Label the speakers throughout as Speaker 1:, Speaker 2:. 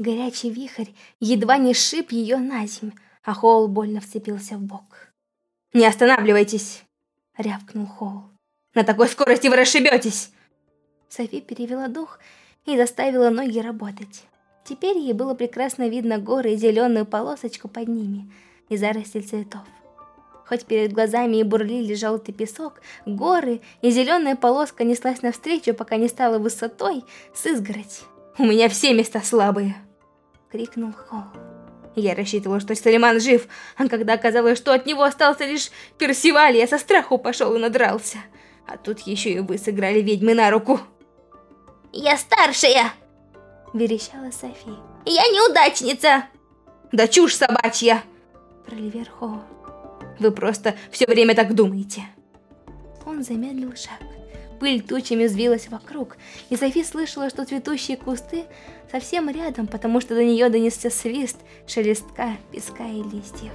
Speaker 1: Горячий вихрь едва не сшиб ее на землю, а Хоул больно вцепился в бок. «Не останавливайтесь!» — рявкнул Хоул. «На такой скорости вы расшибетесь!» Софи перевела дух и заставила ноги работать. Теперь ей было прекрасно видно горы и зеленую полосочку под ними и заросли цветов. Хоть перед глазами и бурлили желтый песок, горы и зеленая полоска неслась навстречу, пока не стала высотой с изгородь. «У меня все места слабые!» — крикнул Холл. Я рассчитывал, что Салиман жив, а когда оказалось, что от него остался лишь Персиваль, я со страху пошел и надрался. А тут еще и вы сыграли ведьмы на руку.
Speaker 2: «Я старшая!» — верещала Софи. «Я неудачница!»
Speaker 1: «Да чушь собачья!» — проливер Хоу. «Вы просто все время так думаете!» Он замедлил шаг. Пыль тучами взвилась вокруг, и Софи слышала, что цветущие кусты совсем рядом, потому что до нее донесся свист, шелестка, песка и листьев.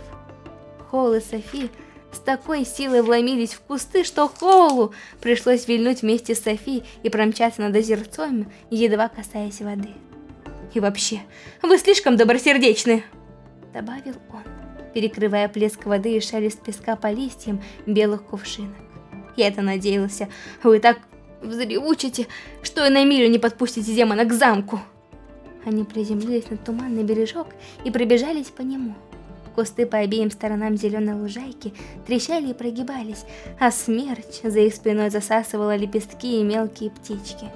Speaker 1: Холл и Софи с такой силой вломились в кусты, что Холлу пришлось вильнуть вместе с Софи и промчаться над озерцом, едва касаясь воды. «И вообще, вы слишком добросердечны!» Добавил он, перекрывая плеск воды и шелест песка по листьям белых кувшинок. Я-то надеялся, вы так взревучите, что и на милю не подпустите демона к замку. Они приземлились на туманный бережок и пробежались по нему. Кусты по обеим сторонам зеленой лужайки трещали и прогибались, а смерч за их спиной засасывала лепестки и мелкие птички.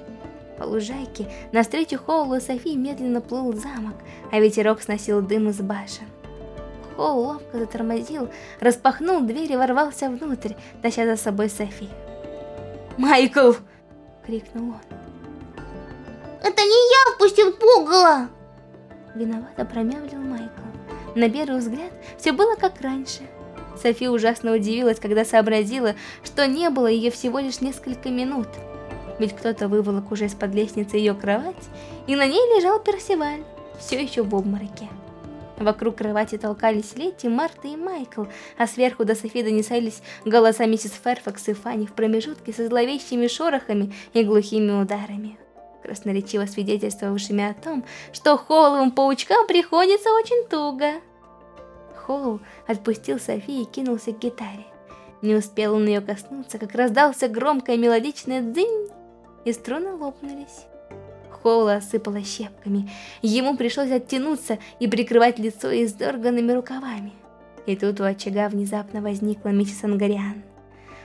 Speaker 1: По лужайке навстречу Хоулу Софи медленно плыл замок, а ветерок сносил дым из башен. Хоул ловко затормозил, распахнул дверь и ворвался внутрь, таща за собой Софи. «Майкл!» — крикнул он.
Speaker 2: Это не я впустил пугало!
Speaker 1: Виновато промямлил Майкл. На первый взгляд все было как раньше. Софи ужасно удивилась, когда сообразила, что не было ее всего лишь несколько минут. Ведь кто-то выволок уже из-под лестницы ее кровать, и на ней лежал Персиваль, все еще в обмороке. Вокруг кровати толкались Летти, Марта и Майкл, а сверху до Софи донеслись голоса миссис Ферфакс и Фанни в промежутке со зловещими шорохами и глухими ударами красноречиво свидетельствовавшими о том, что Холловым паучкам приходится очень туго. Холл отпустил Софи и кинулся к гитаре. Не успел он ее коснуться, как раздался громкое мелодичное «дзынь», и струны лопнулись. Холла осыпала щепками. Ему пришлось оттянуться и прикрывать лицо издерганными рукавами. И тут у очага внезапно возникла миссис Ангариан.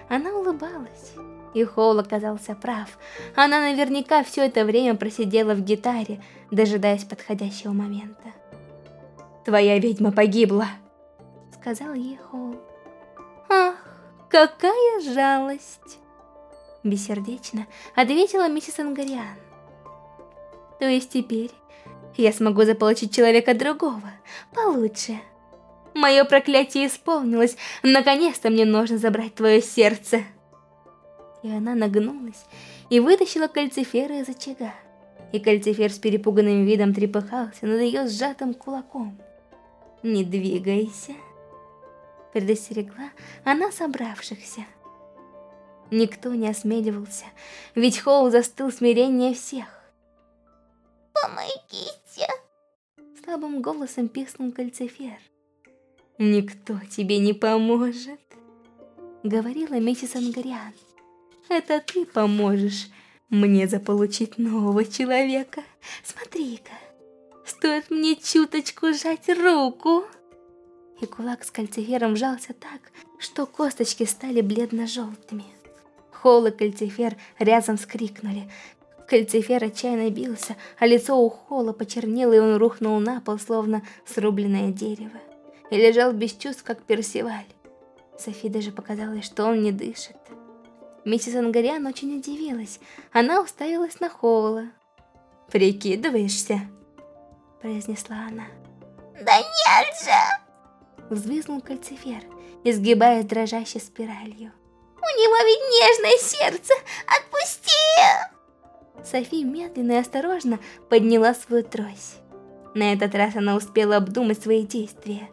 Speaker 1: Она улыбалась. И Хоул оказался прав. Она наверняка все это время просидела в гитаре, дожидаясь подходящего момента. «Твоя ведьма погибла», — сказал ей Хоул. «Ах, какая жалость!» Бессердечно ответила миссис Ангариан. «То есть теперь я смогу заполучить человека другого, получше?» Мое проклятие исполнилось. Наконец-то мне нужно забрать твое сердце и она нагнулась и вытащила кальцифера из очага. И кальцифер с перепуганным видом трепыхался над ее сжатым кулаком. «Не двигайся», — предостерегла она собравшихся. Никто не осмеливался, ведь Хоу застыл смирение всех.
Speaker 2: «Помогите!»
Speaker 1: Слабым голосом писнул кальцифер. «Никто тебе не поможет», — говорила миссис Ангариан. Это ты поможешь мне заполучить нового человека. Смотри-ка, стоит мне чуточку сжать руку. И кулак с кальцифером вжался так, что косточки стали бледно-желтыми. Холл и кальцифер рядом вскрикнули. Кальцифер отчаянно бился, а лицо у Холла почернело, и он рухнул на пол, словно срубленное дерево. И лежал без чувств, как Персиваль. Софи даже показалось, что он не дышит. Миссис Ангариан очень удивилась. Она уставилась на Хоула. «Прикидываешься?» произнесла она.
Speaker 2: «Да нет же!»
Speaker 1: Взвизнул кальцифер, изгибаясь дрожащей спиралью.
Speaker 2: «У него ведь нежное сердце! Отпусти!»
Speaker 1: Софи медленно и осторожно подняла свою трость. На этот раз она успела обдумать свои действия.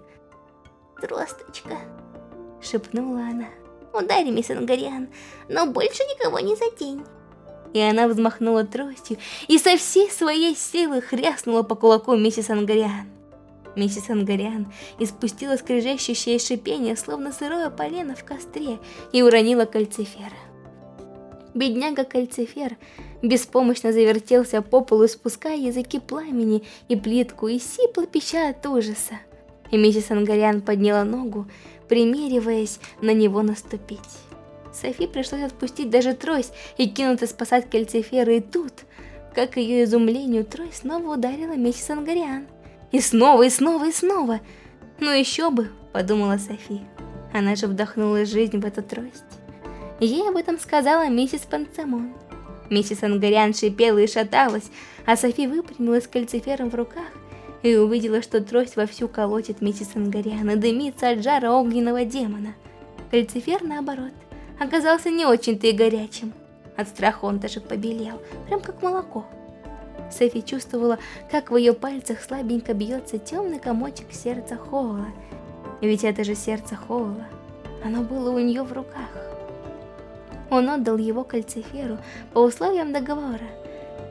Speaker 2: «Тросточка!»
Speaker 1: шепнула она.
Speaker 2: Ударь, мисс Ангариан, но больше никого не задень.
Speaker 1: И она взмахнула тростью и со всей своей силы хряснула по кулаку миссис Ангариан. Миссис Ангариан испустила скрежещущее шипение, словно сырое полено в костре, и уронила кальцифера. Бедняга кальцифер беспомощно завертелся по полу, спуская языки пламени и плитку, и сипло пища от ужаса. И миссис Ангариан подняла ногу, примериваясь на него наступить. Софи пришлось отпустить даже трость и кинуться спасать кальцифера, и тут, как ее изумлению, трость снова ударила миссис Ангариан. И снова, и снова, и снова. Ну еще бы, подумала Софи. Она же вдохнула жизнь в эту трость. Ей об этом сказала миссис Панцамон. Миссис Ангариан шипела и шаталась, а Софи выпрямилась с кальцифером в руках и увидела, что трость вовсю колотит миссис Ангариан и дымится от жара огненного демона. Кальцифер, наоборот, оказался не очень-то и горячим. От страха он даже побелел, прям как молоко. Софи чувствовала, как в ее пальцах слабенько бьется темный комочек сердца Хоула. Ведь это же сердце Хоула. Оно было у нее в руках. Он отдал его кальциферу по условиям договора.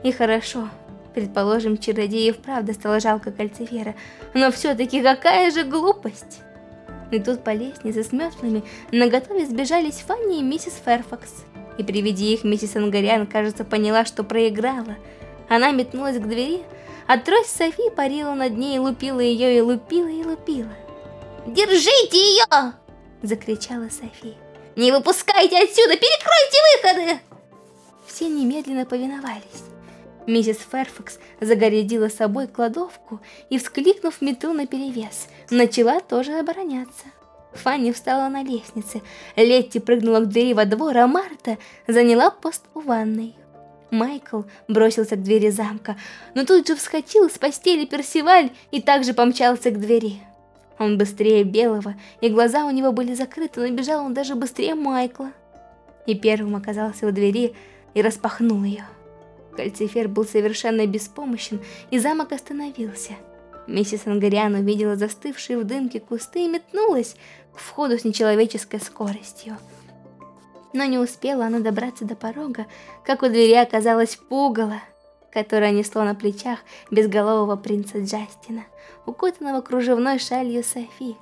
Speaker 1: И хорошо, предположим, чародеев правда стало жалко кальцифера, но все-таки какая же глупость! И тут по лестнице с мертвыми наготове сбежались Фанни и миссис Ферфакс. И при виде их миссис Ангариан, кажется, поняла, что проиграла. Она метнулась к двери, а трость Софи парила над ней, лупила ее и лупила и лупила.
Speaker 2: «Держите ее!»
Speaker 1: – закричала Софи.
Speaker 2: «Не выпускайте отсюда! Перекройте выходы!»
Speaker 1: Все немедленно повиновались. Миссис Ферфакс загородила собой кладовку и, вскликнув мету наперевес, начала тоже обороняться. Фанни встала на лестнице, Летти прыгнула к двери во двор, а Марта заняла пост у ванной. Майкл бросился к двери замка, но тут же вскочил с постели Персиваль и также помчался к двери. Он быстрее Белого, и глаза у него были закрыты, но бежал он даже быстрее Майкла. И первым оказался у двери и распахнул ее. Кальцифер был совершенно беспомощен, и замок остановился. Миссис Ангариан увидела застывшие в дымке кусты и метнулась к входу с нечеловеческой скоростью. Но не успела она добраться до порога, как у двери оказалась пугало, которое несло на плечах безголового принца Джастина, укутанного кружевной шалью Софи.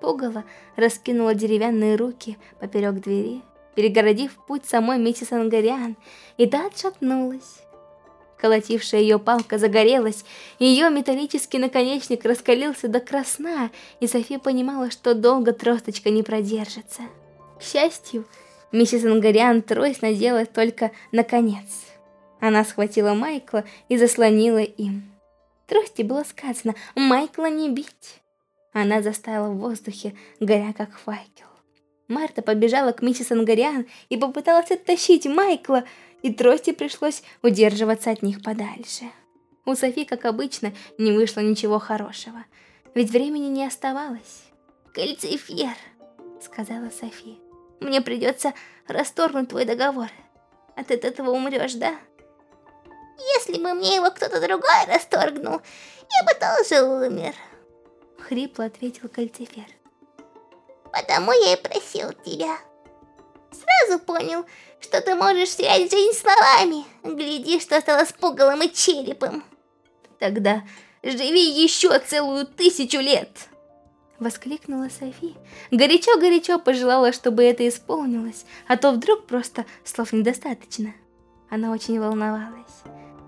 Speaker 1: Пугало раскинула деревянные руки поперек двери, перегородив путь самой миссис Ангариан, и та отшатнулась. Колотившая ее палка загорелась, ее металлический наконечник раскалился до красна, и София понимала, что долго тросточка не продержится. К счастью, миссис Ангариан трость надела только наконец. Она схватила Майкла и заслонила им. Трости было сказано «Майкла не бить». Она застала в воздухе, горя как факел. Марта побежала к миссис Ангариан и попыталась оттащить Майкла, и трости пришлось удерживаться от них подальше. У Софи, как обычно, не вышло ничего хорошего, ведь времени не оставалось.
Speaker 2: «Кальцифер», — сказала Софи, — «мне придется расторгнуть твой договор. А ты от этого умрешь, да?» «Если бы мне его кто-то другой расторгнул, я бы тоже умер», —
Speaker 1: хрипло ответил Кальцифер.
Speaker 2: Потому я и просил тебя. Сразу понял, что ты можешь связать жизнь словами. Гляди, что стало с пугалом и черепом.
Speaker 1: Тогда живи еще целую тысячу лет. Воскликнула Софи. Горячо-горячо пожелала, чтобы это исполнилось, а то вдруг просто слов недостаточно. Она очень волновалась.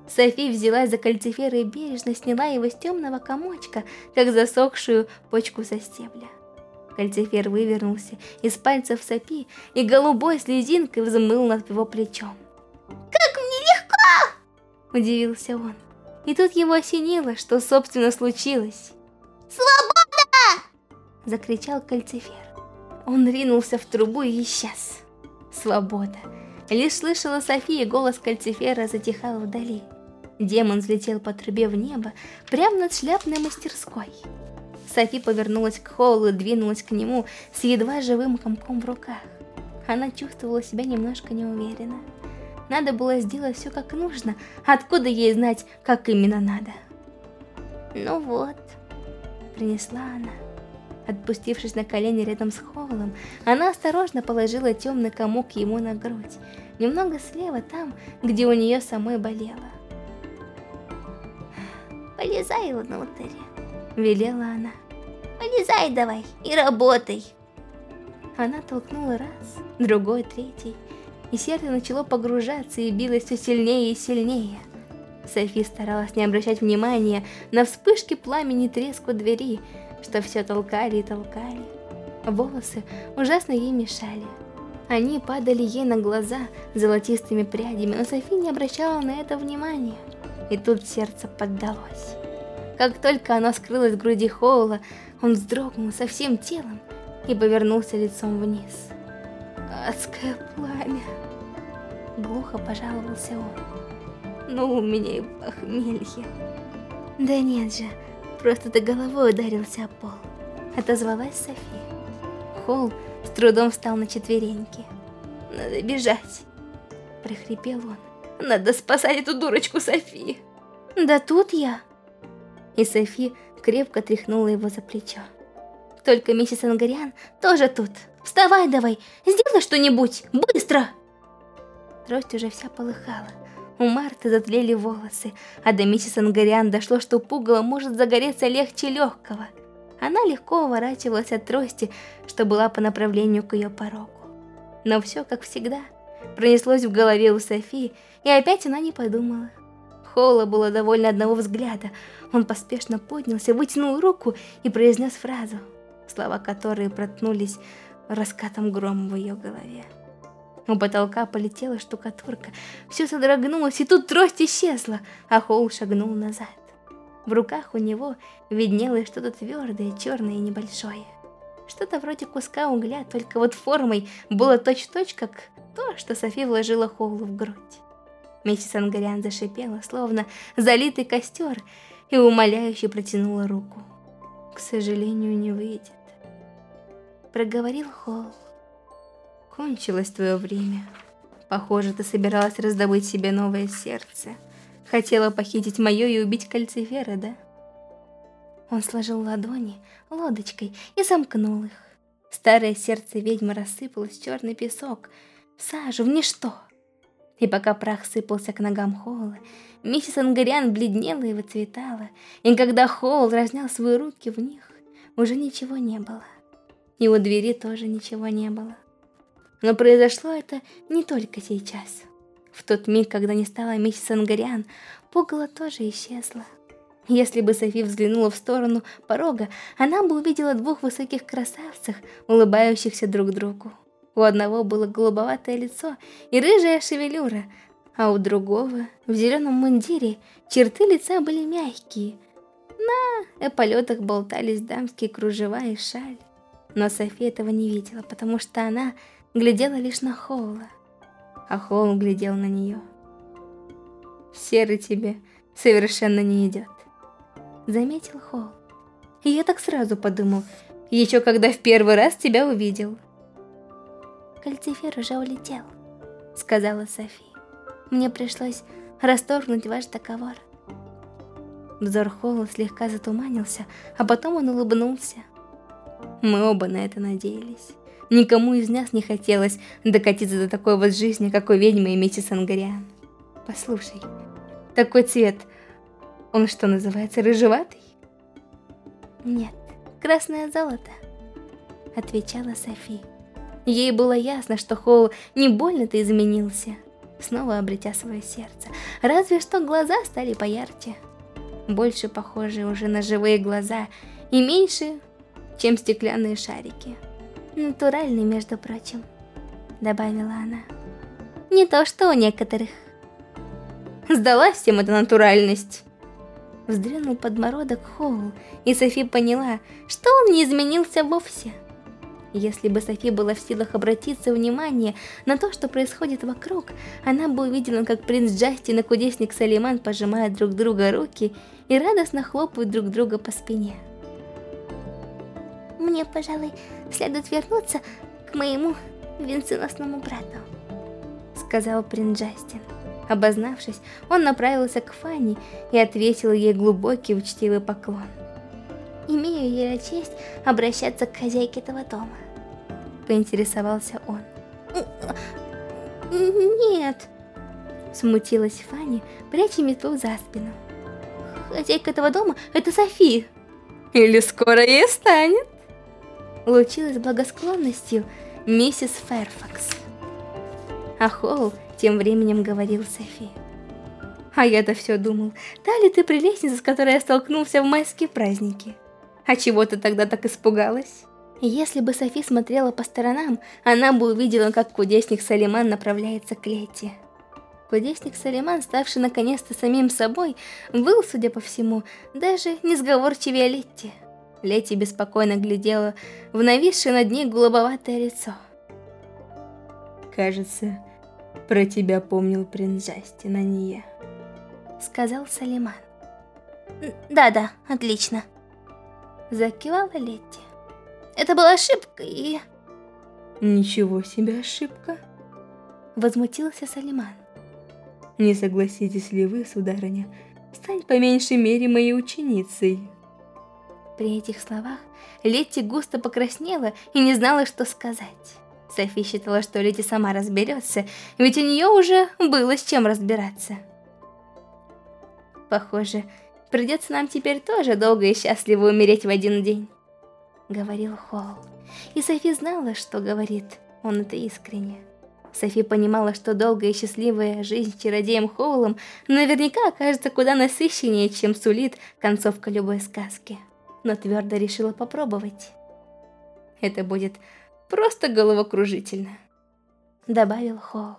Speaker 1: Софи взялась за кальцифер и бережно сняла его с темного комочка, как засохшую почку со стебля. Кальцифер вывернулся из пальцев Сапи и голубой слезинкой взмыл над его плечом.
Speaker 2: «Как мне легко!»
Speaker 1: – удивился он. И тут его осенило, что собственно случилось.
Speaker 2: «Свобода!»
Speaker 1: – закричал Кальцифер. Он ринулся в трубу и исчез. Свобода. Лишь слышала София, голос Кальцифера затихал вдали. Демон взлетел по трубе в небо, прямо над шляпной мастерской. Софи повернулась к Холлу и двинулась к нему с едва живым комком в руках. Она чувствовала себя немножко неуверенно. Надо было сделать все как нужно, откуда ей знать, как именно надо.
Speaker 2: Ну вот,
Speaker 1: принесла она. Отпустившись на колени рядом с Холлом, она осторожно положила темный комок ему на грудь. немного слева там, где у нее самой болело.
Speaker 2: «Полезай внутрь», —
Speaker 1: велела она.
Speaker 2: «Полезай давай и работай».
Speaker 1: Она толкнула раз, другой, третий, и сердце начало погружаться и билось все сильнее и сильнее. Софи старалась не обращать внимания на вспышки пламени треск у двери, что все толкали и толкали. Волосы ужасно ей мешали. Они падали ей на глаза золотистыми прядями, но Софи не обращала на это внимания. И тут сердце поддалось. Как только оно скрылось в груди Хоула, он вздрогнул со всем телом и повернулся лицом вниз. «Адское пламя!» Глухо пожаловался он. «Ну, у меня и похмелье!» «Да нет же, просто ты головой ударился о пол!» Отозвалась София. Холл с трудом встал на четвереньки. «Надо бежать!» – прохрипел он. «Надо спасать эту дурочку Софи!» «Да тут я!» И Софи крепко тряхнула его за плечо. «Только миссис Ангариан тоже тут! Вставай давай! Сделай что-нибудь! Быстро!» Трость уже вся полыхала. У Марты затлели волосы, а до миссис Ангариан дошло, что пугало может загореться легче легкого – она легко уворачивалась от трости, что была по направлению к ее порогу. Но все, как всегда, пронеслось в голове у Софии, и опять она не подумала. Холла было довольно одного взгляда. Он поспешно поднялся, вытянул руку и произнес фразу, слова которой проткнулись раскатом грома в ее голове. У потолка полетела штукатурка, все содрогнулось, и тут трость исчезла, а Холл шагнул назад. В руках у него виднелось что-то твердое, черное и небольшое. Что-то вроде куска угля, только вот формой было точь-точь, как то, что Софи вложила Хоулу в грудь. Миссис Ангариан зашипела, словно залитый костер, и умоляюще протянула руку. «К сожалению, не выйдет», — проговорил Холл. «Кончилось твое время. Похоже, ты собиралась раздобыть себе новое сердце». Хотела похитить мое и убить кальцифера, да? Он сложил ладони лодочкой и замкнул их. Старое сердце ведьмы рассыпалось в черный песок, в сажу, в ничто. И пока прах сыпался к ногам Холла, миссис Ангариан бледнела и выцветала, и когда Холл разнял свои руки в них, уже ничего не было. И у двери тоже ничего не было. Но произошло это не только сейчас. В тот миг, когда не стала миссис Ангариан, пугало тоже исчезла. Если бы Софи взглянула в сторону порога, она бы увидела двух высоких красавцев, улыбающихся друг другу. У одного было голубоватое лицо и рыжая шевелюра, а у другого, в зеленом мундире, черты лица были мягкие. На эполетах болтались дамские кружева и шаль. Но Софи этого не видела, потому что она глядела лишь на Хоула а Холм глядел на нее. «Серый тебе совершенно не идет», — заметил Холл. И я так сразу подумал, еще когда в первый раз тебя увидел.
Speaker 2: «Кальцифер уже улетел», — сказала Софи. «Мне пришлось расторгнуть ваш договор».
Speaker 1: Взор Холла слегка затуманился, а потом он улыбнулся. Мы оба на это надеялись. Никому из нас не хотелось докатиться до такой вот жизни, как у ведьмы и миссис Ангариан. Послушай, такой цвет, он что называется, рыжеватый?
Speaker 2: Нет, красное золото, отвечала Софи.
Speaker 1: Ей было ясно, что Холл не больно-то изменился, снова обретя свое сердце. Разве что глаза стали поярче. Больше похожие уже на живые глаза и меньше, чем стеклянные шарики.
Speaker 2: Натуральный, между прочим, добавила она. Не то, что у некоторых.
Speaker 1: Сдалась всем эта натуральность. Вздрянул подбородок Хоул, и Софи поняла, что он не изменился вовсе. Если бы Софи была в силах обратиться внимание на то, что происходит вокруг, она бы увидела, как принц Джастин и кудесник Салиман пожимают друг друга руки и радостно хлопают друг друга по спине.
Speaker 2: Мне, пожалуй, следует вернуться к моему венценосному брату,
Speaker 1: сказал принц Джастин. Обознавшись, он направился к Фанни и ответил ей глубокий учтивый поклон.
Speaker 2: «Имею я честь обращаться к хозяйке этого дома», —
Speaker 1: поинтересовался он.
Speaker 2: Нет.
Speaker 1: Смутилась Фанни, пряча метлу за спину.
Speaker 2: Хозяйка этого дома — это Софи.
Speaker 1: Или скоро ей станет. Лучилась благосклонностью миссис Ферфакс. А Холл тем временем говорил Софи. А я-то все думал, та ли ты прелестница, с которой я столкнулся в майские праздники? А чего ты тогда так испугалась? Если бы Софи смотрела по сторонам, она бы увидела, как кудесник Салиман направляется к Лете. Кудесник Салиман, ставший наконец-то самим собой, был, судя по всему, даже несговорчивее Летти. Летти беспокойно глядела в нависшее над ней голубоватое лицо. «Кажется, про тебя помнил принц Джастин, а не я», — сказал Салиман.
Speaker 2: «Да-да, отлично», — закивала Летти. «Это была ошибка и...»
Speaker 1: «Ничего себе ошибка!» — возмутился Салиман. «Не согласитесь ли вы, сударыня, стать по меньшей мере моей ученицей?» При этих словах Летти густо покраснела и не знала, что сказать. Софи считала, что Летти сама разберется, ведь у нее уже было с чем разбираться. Похоже, придется нам теперь тоже долго и счастливо умереть в один день, говорил Холл. И Софи знала, что говорит, он это искренне. Софи понимала, что долгая и счастливая жизнь чародеем Хоулом наверняка окажется куда насыщеннее, чем сулит концовка любой сказки но твердо решила попробовать. Это будет просто головокружительно, добавил Хоу.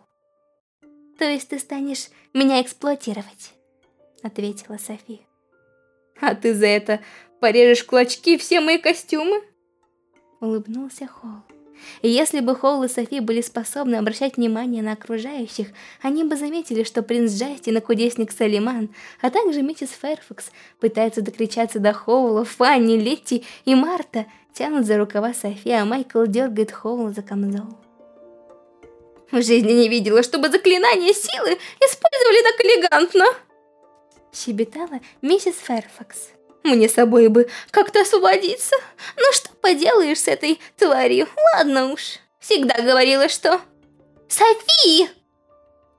Speaker 2: То есть ты станешь меня эксплуатировать? Ответила Софи.
Speaker 1: А ты за это порежешь клочки все мои костюмы? Улыбнулся Хоу. Если бы Холл и Софи были способны обращать внимание на окружающих, они бы заметили, что принц Джастин и кудесник Салиман, а также миссис Ферфакс пытаются докричаться до Хоула, Фанни, Летти и Марта, тянут за рукава Софи, а Майкл дергает Хоула за камзол. В жизни не видела, чтобы заклинания силы использовали так элегантно. Щебетала миссис Ферфакс. Мне собой бы как-то освободиться. Ну что поделаешь с этой тварью? Ладно уж. Всегда говорила, что...
Speaker 2: Софи!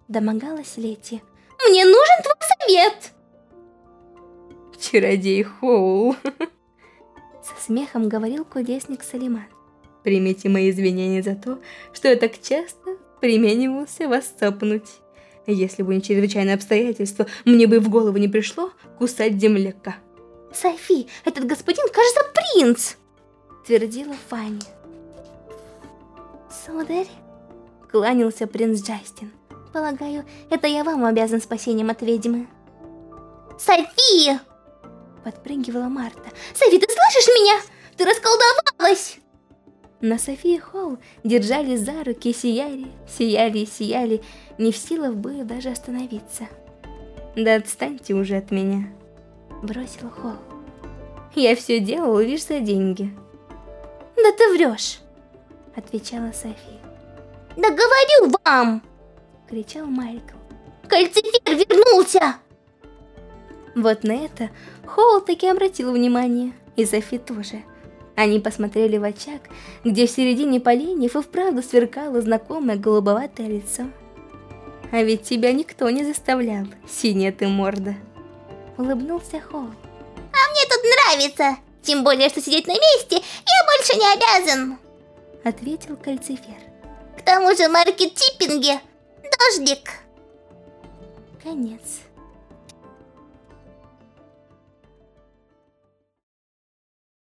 Speaker 1: Домогалась Лети.
Speaker 2: Мне нужен твой совет!
Speaker 1: Чародей Хоул. Со смехом говорил кудесник Салиман. Примите мои извинения за то, что я так часто применивался вас цапнуть. Если бы не чрезвычайное обстоятельство, мне бы в голову не пришло кусать земляка.
Speaker 2: Софи, этот господин, кажется, принц!»
Speaker 1: Твердила Фанни.
Speaker 2: «Сударь?» Кланялся принц Джастин. «Полагаю, это я вам обязан спасением от ведьмы». «Софи!» Подпрыгивала Марта. «Софи, ты слышишь меня? Ты расколдовалась!»
Speaker 1: На Софии Холл держались за руки сияли, сияли и сияли, не в силах было даже остановиться. «Да отстаньте уже от меня!» бросил Холл. Я все делал лишь за деньги.
Speaker 2: Да ты врешь,
Speaker 1: отвечала Софи.
Speaker 2: Да говорю вам,
Speaker 1: кричал Майкл.
Speaker 2: Кальцифер вернулся!
Speaker 1: Вот на это Холл таки обратил внимание, и Софи тоже. Они посмотрели в очаг, где в середине поленьев и вправду сверкало знакомое голубоватое лицо. А ведь тебя никто не заставлял, синяя ты морда улыбнулся Холл.
Speaker 2: А мне тут нравится, тем более, что сидеть на месте я больше не обязан.
Speaker 1: Ответил Кальцифер.
Speaker 2: К тому же маркет-типпинге дождик.
Speaker 1: Конец.